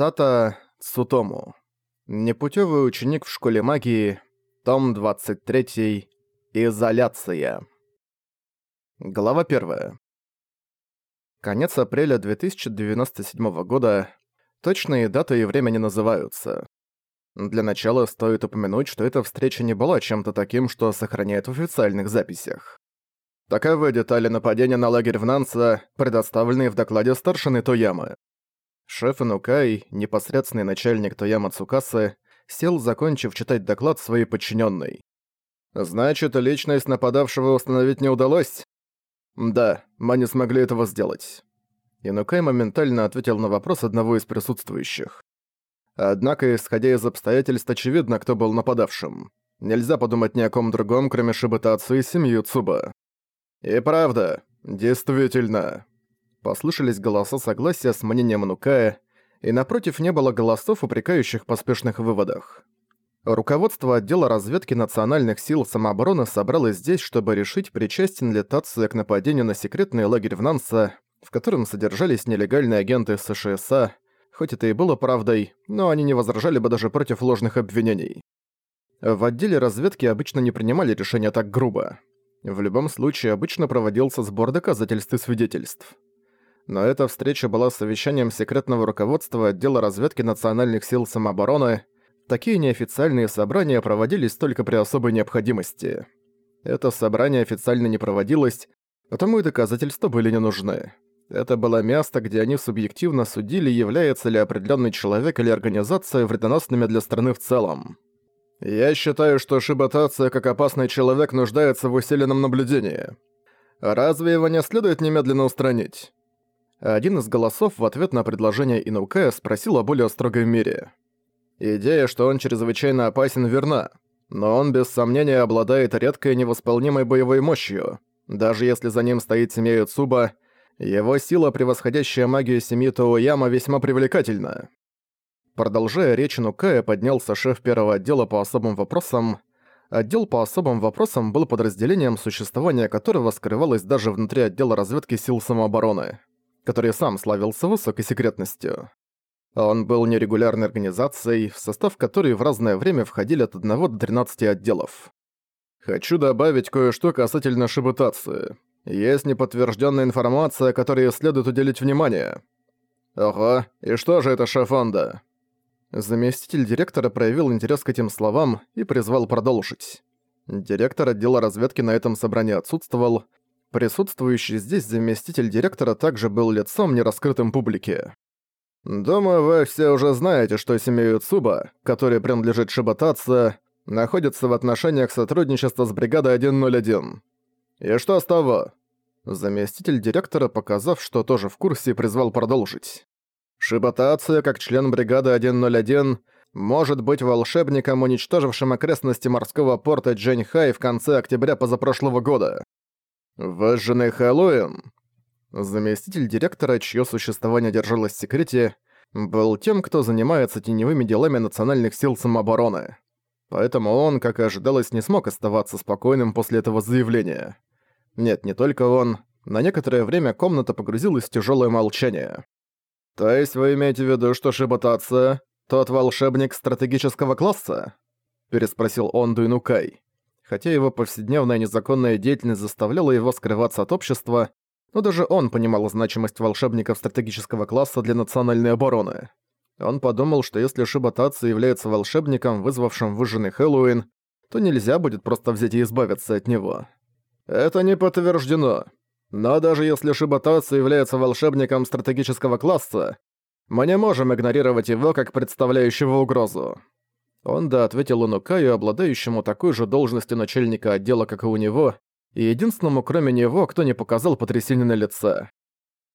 Сата Цутому. Непутевый ученик в школе магии. Том 23. Изоляция. Глава 1. Конец апреля 2097 года. Точные даты и время не называются. Для начала стоит упомянуть, что эта встреча не была чем-то таким, что сохраняет в официальных записях. Таковы детали нападения на лагерь в Нанса, предоставленные в докладе старшины Тоямы. Шеф Инукай, непосредственный начальник Тояма Цукасы, сел, закончив читать доклад своей подчиненной. «Значит, личность нападавшего установить не удалось?» «Да, мы не смогли этого сделать». Инукай моментально ответил на вопрос одного из присутствующих. Однако, исходя из обстоятельств, очевидно, кто был нападавшим. Нельзя подумать ни о ком другом, кроме Шибатацу и семьи Цуба. «И правда, действительно». Послышались голоса согласия с мнением Нукая, и напротив не было голосов, упрекающих поспешных выводах. Руководство отдела разведки национальных сил самообороны собралось здесь, чтобы решить, причастен ли Тация к нападению на секретный лагерь в Нанса, в котором содержались нелегальные агенты США, хоть это и было правдой, но они не возражали бы даже против ложных обвинений. В отделе разведки обычно не принимали решения так грубо. В любом случае, обычно проводился сбор доказательств и свидетельств. Но эта встреча была совещанием секретного руководства отдела разведки национальных сил самообороны. Такие неофициальные собрания проводились только при особой необходимости. Это собрание официально не проводилось, потому и доказательства были не нужны. Это было место, где они субъективно судили, является ли определенный человек или организация вредоносными для страны в целом. Я считаю, что Шибатация как опасный человек нуждается в усиленном наблюдении. Разве его не следует немедленно устранить? Один из голосов в ответ на предложение Инукая спросил о более строгой мере. Идея, что он чрезвычайно опасен, верна, но он без сомнения обладает редкой невосполнимой боевой мощью. Даже если за ним стоит семья Юцуба, его сила, превосходящая магию семьи Тоуяма, весьма привлекательна. Продолжая речь Нукая, поднялся шеф первого отдела по особым вопросам. Отдел по особым вопросам был подразделением, существования которого скрывалось даже внутри отдела разведки сил самообороны, который сам славился высокой секретностью. Он был нерегулярной организацией, в состав которой в разное время входили от 1 до 13 отделов. Хочу добавить кое-что касательно шибутации. Есть неподтвержденная информация, которой следует уделить внимание. Ого, и что же это шефонда? Заместитель директора проявил интерес к этим словам и призвал продолжить. Директор отдела разведки на этом собрании отсутствовал. Присутствующий здесь заместитель директора также был лицом, не раскрытым публике. «Думаю, вы все уже знаете, что семья Юцуба, которой принадлежит Шибатация, находится в отношениях сотрудничества с бригадой 101. И что с того?» Заместитель директора, показав, что тоже в курсе, призвал продолжить. Шибатация, как член бригады 101, может быть волшебником, уничтожившим окрестности морского порта Джэньхай в конце октября позапрошлого года. Выжженный Хэллоуин. Заместитель директора, чье существование держалось в секрете, был тем, кто занимается теневыми делами национальных сил самообороны. Поэтому он, как и ожидалось, не смог оставаться спокойным после этого заявления. Нет, не только он. На некоторое время комната погрузилась в тяжелое молчание. «То есть вы имеете в виду, что Шибатация — тот волшебник стратегического класса?» — переспросил он Дуинукай. Хотя его повседневная незаконная деятельность заставляла его скрываться от общества, но даже он понимал значимость волшебников стратегического класса для национальной обороны. Он подумал, что если Шибатация является волшебником, вызвавшим выжженный Хэллоуин, то нельзя будет просто взять и избавиться от него. «Это не подтверждено», но даже если Шибатацу является волшебником стратегического класса, мы не можем игнорировать его как представляющего угрозу. Онда ответил Инукаю, обладающему такой же должностью начальника отдела, как и у него, и единственному кроме него, кто не показал потрясения на лице.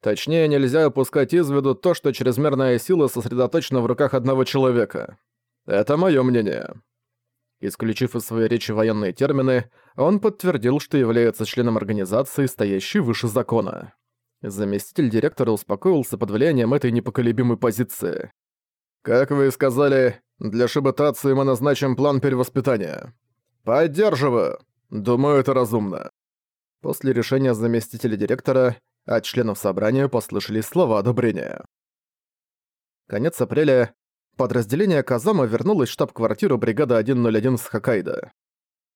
Точнее, нельзя упускать из виду то, что чрезмерная сила сосредоточена в руках одного человека. Это моё мнение. Исключив из своей речи военные термины, он подтвердил, что является членом организации, стоящей выше закона. Заместитель директора успокоился под влиянием этой непоколебимой позиции. «Как вы сказали, для шибатации мы назначим план перевоспитания. Поддерживаю. Думаю, это разумно». После решения заместителя директора от членов собрания послышались слова одобрения. Конец апреля. Подразделение Казама вернулось в штаб-квартиру бригады 101 с Хоккайдо.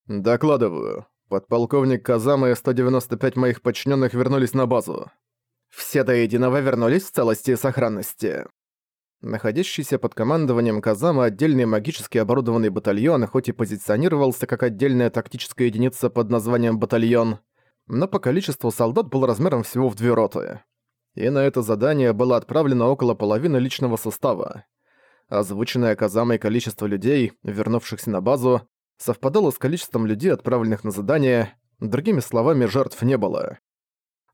«Докладываю. Подполковник Казама и 195 моих подчиненных вернулись на базу. Все до единого вернулись в целости и сохранности». Находящийся под командованием Казама отдельный магически оборудованный батальон хоть и позиционировался как отдельная тактическая единица под названием «батальон», но по количеству солдат был размером всего в две роты. И на это задание было отправлено около половины личного состава. Озвученное Казамой количество людей, вернувшихся на базу, совпадало с количеством людей, отправленных на задание, другими словами, жертв не было.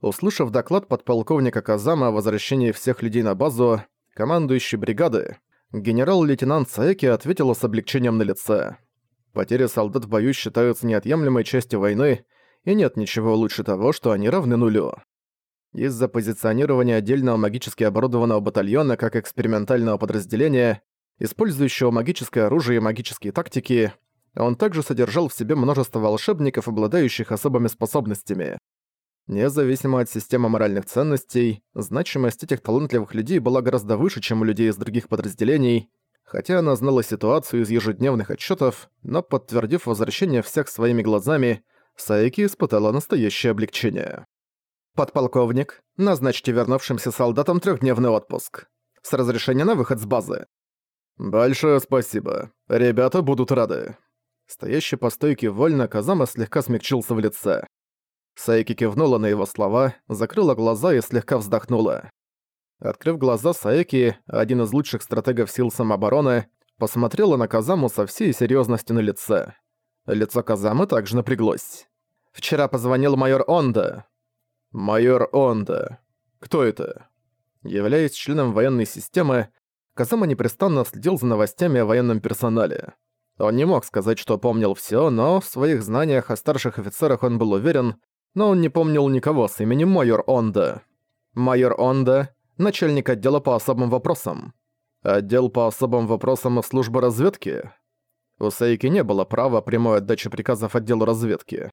Услышав доклад подполковника Казама о возвращении всех людей на базу, командующий бригады, генерал-лейтенант Саеки ответила с облегчением на лице. Потери солдат в бою считаются неотъемлемой частью войны, и нет ничего лучше того, что они равны нулю. Из-за позиционирования отдельного магически оборудованного батальона как экспериментального подразделения, использующего магическое оружие и магические тактики, он также содержал в себе множество волшебников, обладающих особыми способностями. Независимо от системы моральных ценностей, значимость этих талантливых людей была гораздо выше, чем у людей из других подразделений, хотя она знала ситуацию из ежедневных отчетов, но подтвердив возвращение всех своими глазами, Саики испытала настоящее облегчение. «Подполковник, назначьте вернувшимся солдатам трехдневный отпуск. С разрешения на выход с базы». «Большое спасибо. Ребята будут рады». Стоящий по стойке вольно Казама слегка смягчился в лице. Саики кивнула на его слова, закрыла глаза и слегка вздохнула. Открыв глаза, Саики, один из лучших стратегов сил самообороны, посмотрела на Казаму со всей серьезностью на лице. Лицо Казамы также напряглось. «Вчера позвонил майор Онда». «Майор Онда. Кто это?» Являясь членом военной системы, Казама непрестанно следил за новостями о военном персонале. Он не мог сказать, что помнил всё, но в своих знаниях о старших офицерах он был уверен, но он не помнил никого с именем майор Онда. Майор Онда – начальник отдела по особым вопросам. Отдел по особым вопросам службы разведки. У Сейки не было права прямой отдачи приказов отделу разведки.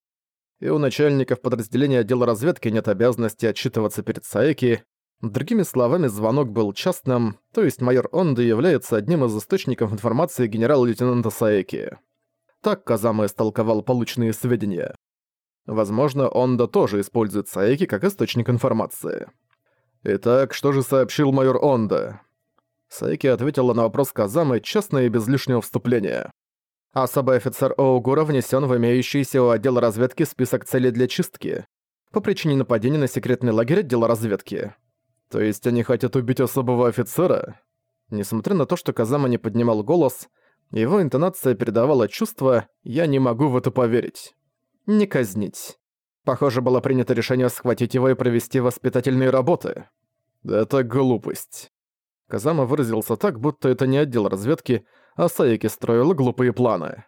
И у начальников подразделения отдела разведки нет обязанности отчитываться перед Саеки. Другими словами, звонок был частным, то есть майор Онда является одним из источников информации генерал-лейтенанта Саеки. Так Казама истолковал полученные сведения. Возможно, Онда тоже использует Саеки как источник информации. «Итак, что же сообщил майор Онда?» Саеки ответила на вопрос Казамы честно и без лишнего вступления. Особый офицер Оугура внесен в имеющийся у отдела разведки список целей для чистки по причине нападения на секретный лагерь отдела разведки. То есть они хотят убить особого офицера? Несмотря на то, что Казама не поднимал голос, его интонация передавала чувство «я не могу в это поверить» не казнить. Похоже, было принято решение схватить его и провести воспитательные работы. Это глупость. Казама выразился так, будто это не отдел разведки, а Саики строила глупые планы.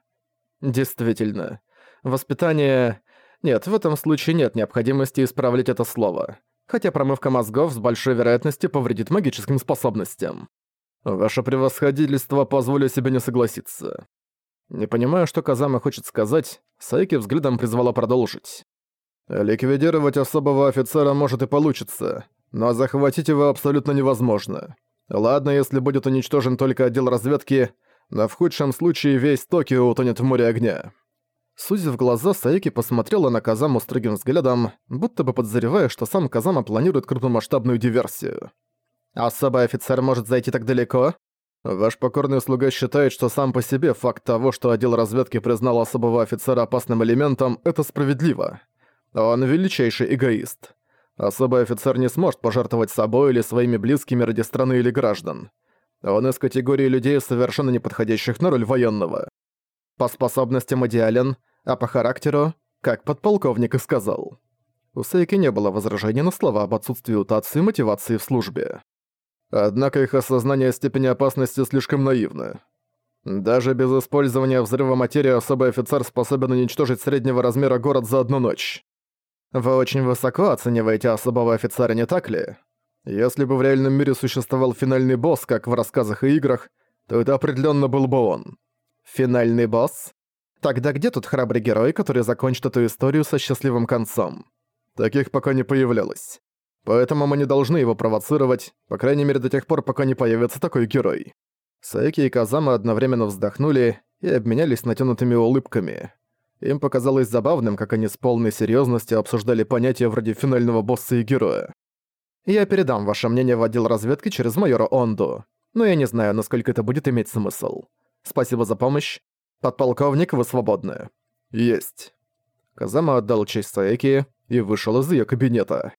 Действительно. Воспитание... Нет, в этом случае нет необходимости исправлять это слово. Хотя промывка мозгов с большой вероятностью повредит магическим способностям. Ваше превосходительство позволю себе не согласиться. Не понимая, что Казама хочет сказать, Сайки взглядом призвала продолжить. «Ликвидировать особого офицера может и получится, но захватить его абсолютно невозможно. Ладно, если будет уничтожен только отдел разведки, но в худшем случае весь Токио утонет в море огня». Сузив глаза, Саики посмотрела на Казаму строгим взглядом, будто бы подозревая, что сам Казама планирует крупномасштабную диверсию. «Особый офицер может зайти так далеко?» Ваш покорный слуга считает, что сам по себе факт того, что отдел разведки признал особого офицера опасным элементом, это справедливо. Он величайший эгоист. Особый офицер не сможет пожертвовать собой или своими близкими ради страны или граждан. Он из категории людей, совершенно не подходящих на роль военного. По способностям идеален, а по характеру, как подполковник и сказал. У Сейки не было возражений на слова об отсутствии утации и мотивации в службе. Однако их осознание степени опасности слишком наивно. Даже без использования взрыва материи особый офицер способен уничтожить среднего размера город за одну ночь. Вы очень высоко оцениваете особого офицера, не так ли? Если бы в реальном мире существовал финальный босс, как в рассказах и играх, то это определенно был бы он. Финальный босс? Тогда где тут храбрый герой, который закончит эту историю со счастливым концом? Таких пока не появлялось. Поэтому мы не должны его провоцировать, по крайней мере до тех пор, пока не появится такой герой». Саеки и Казама одновременно вздохнули и обменялись натянутыми улыбками. Им показалось забавным, как они с полной серьезностью обсуждали понятия вроде финального босса и героя. «Я передам ваше мнение в отдел разведки через майора Онду, но я не знаю, насколько это будет иметь смысл. Спасибо за помощь. Подполковник, вы свободны». «Есть». Казама отдал честь Саеки и вышел из ее кабинета.